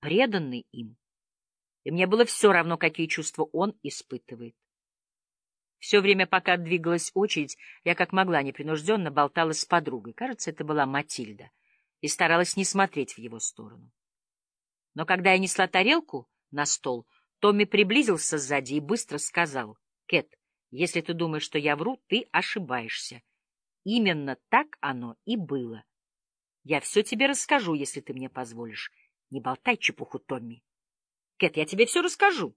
преданный им. И мне было все равно, какие чувства он испытывает. Все время, пока двигалась очередь, я как могла непринужденно болтала с подругой, кажется, это была Матильда, и старалась не смотреть в его сторону. Но когда я несла тарелку на стол, Томми приблизился сзади и быстро сказал, «Кэт, если ты думаешь, что я вру, ты ошибаешься. Именно так оно и было. Я все тебе расскажу, если ты мне позволишь. Не болтай чепуху, Томми. Кэт, я тебе все расскажу.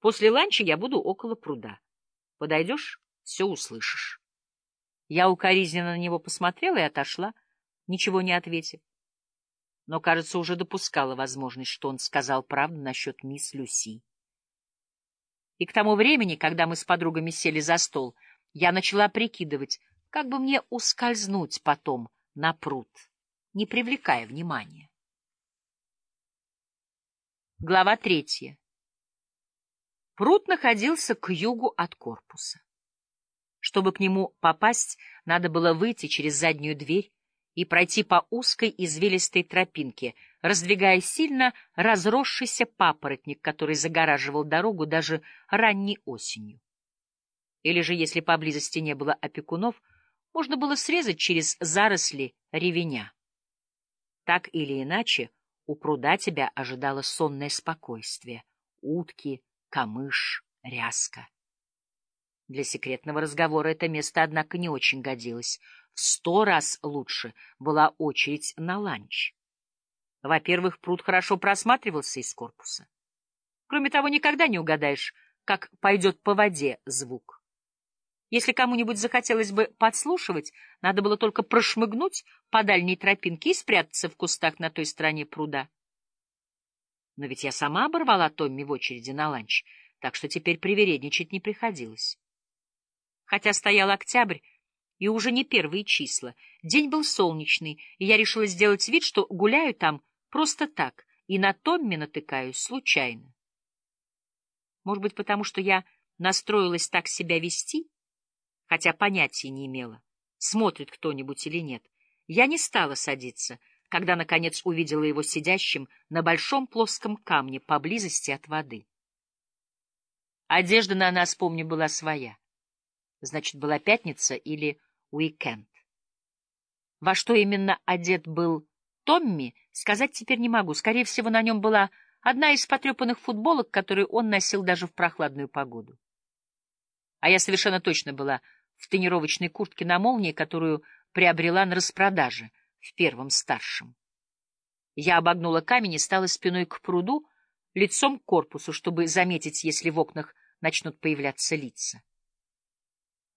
После ланча я буду около пруда. Подойдешь — все услышишь. Я укоризненно на него посмотрела и отошла, ничего не ответив. Но, кажется, уже допускала возможность, что он сказал правду насчет мисс Люси. И к тому времени, когда мы с подругами сели за стол, я начала прикидывать, как бы мне ускользнуть потом на пруд, не привлекая внимания. Глава третья. Пруд находился к югу от корпуса. Чтобы к нему попасть, надо было выйти через заднюю дверь и пройти по узкой извилистой тропинке, раздвигая сильно разросшийся папоротник, который загораживал дорогу даже ранней осенью. Или же, если поблизости не было опекунов, можно было срезать через заросли ревеня. Так или иначе, у пруда тебя ожидало сонное спокойствие. Утки, камыш, ряска. Для секретного разговора это место, однако, не очень годилось. В сто раз лучше была очередь на ланч. Во-первых, пруд хорошо просматривался из корпуса. Кроме того, никогда не угадаешь, как пойдет по воде звук. Если кому-нибудь захотелось бы подслушивать, надо было только прошмыгнуть по дальней тропинке и спрятаться в кустах на той стороне пруда. Но ведь я сама оборвала Томми в очереди на ланч, так что теперь привередничать не приходилось. Хотя стоял октябрь, и уже не первые числа, день был солнечный, и я решила сделать вид, что гуляю там просто так, и на Томми натыкаюсь случайно. Может быть, потому что я настроилась так себя вести, хотя понятия не имела, смотрит кто-нибудь или нет. Я не стала садиться, когда, наконец, увидела его сидящим на большом плоском камне поблизости от воды. Одежда на нас, помню, была своя. Значит, была пятница или уикенд. Во что именно одет был Томми, сказать теперь не могу. Скорее всего, на нем была одна из потрепанных футболок, которые он носил даже в прохладную погоду. А я совершенно точно была в тренировочной куртке на молнии, которую приобрела на распродаже в первом старшем. Я обогнула камень и стала спиной к пруду, лицом к корпусу, чтобы заметить, если в окнах начнут появляться лица.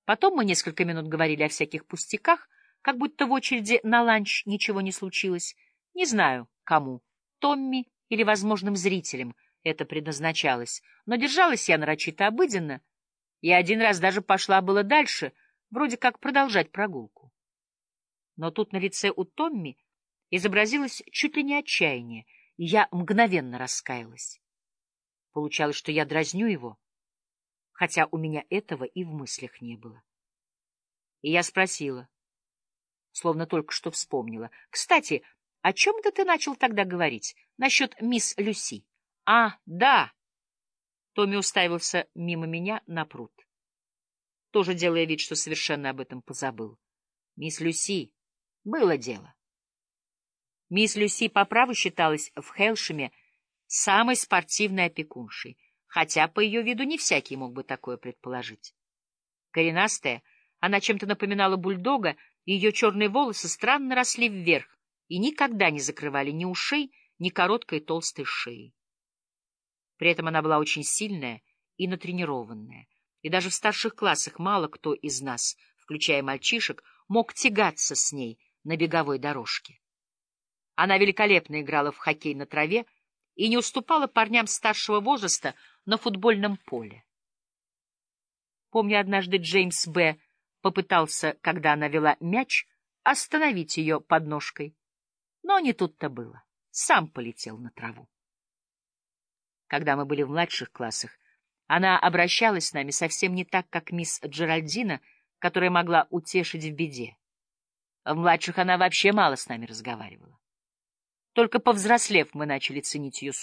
Потом мы несколько минут говорили о всяких пустяках, как будто в очереди на ланч ничего не случилось. Не знаю, кому, Томми или возможным зрителям это предназначалось, но держалась я нарочито обыденно — и один раз даже пошла было дальше, вроде как продолжать прогулку. Но тут на лице у Томми изобразилось чуть ли не отчаяние, и я мгновенно раскаялась. Получалось, что я дразню его, хотя у меня этого и в мыслях не было. И я спросила, словно только что вспомнила, «Кстати, о чем это ты начал тогда говорить? Насчет мисс Люси?» «А, да!» Томми уставился мимо меня на пруд, тоже делая вид, что совершенно об этом позабыл. Мисс Люси, было дело. Мисс Люси по праву считалась в Хелшеме самой спортивной опекуншей, хотя по ее виду не всякий мог бы такое предположить. Коренастая, она чем-то напоминала бульдога, и ее черные волосы странно росли вверх и никогда не закрывали ни ушей, ни короткой толстой шеи. При этом она была очень сильная и натренированная, и даже в старших классах мало кто из нас, включая мальчишек, мог тягаться с ней на беговой дорожке. Она великолепно играла в хоккей на траве и не уступала парням старшего возраста на футбольном поле. Помню, однажды Джеймс Б. попытался, когда она вела мяч, остановить ее подножкой. Но не тут-то было. Сам полетел на траву. Когда мы были в младших классах, она обращалась с нами совсем не так, как мисс Джеральдина, которая могла утешить в беде. В младших она вообще мало с нами разговаривала. Только повзрослев, мы начали ценить ее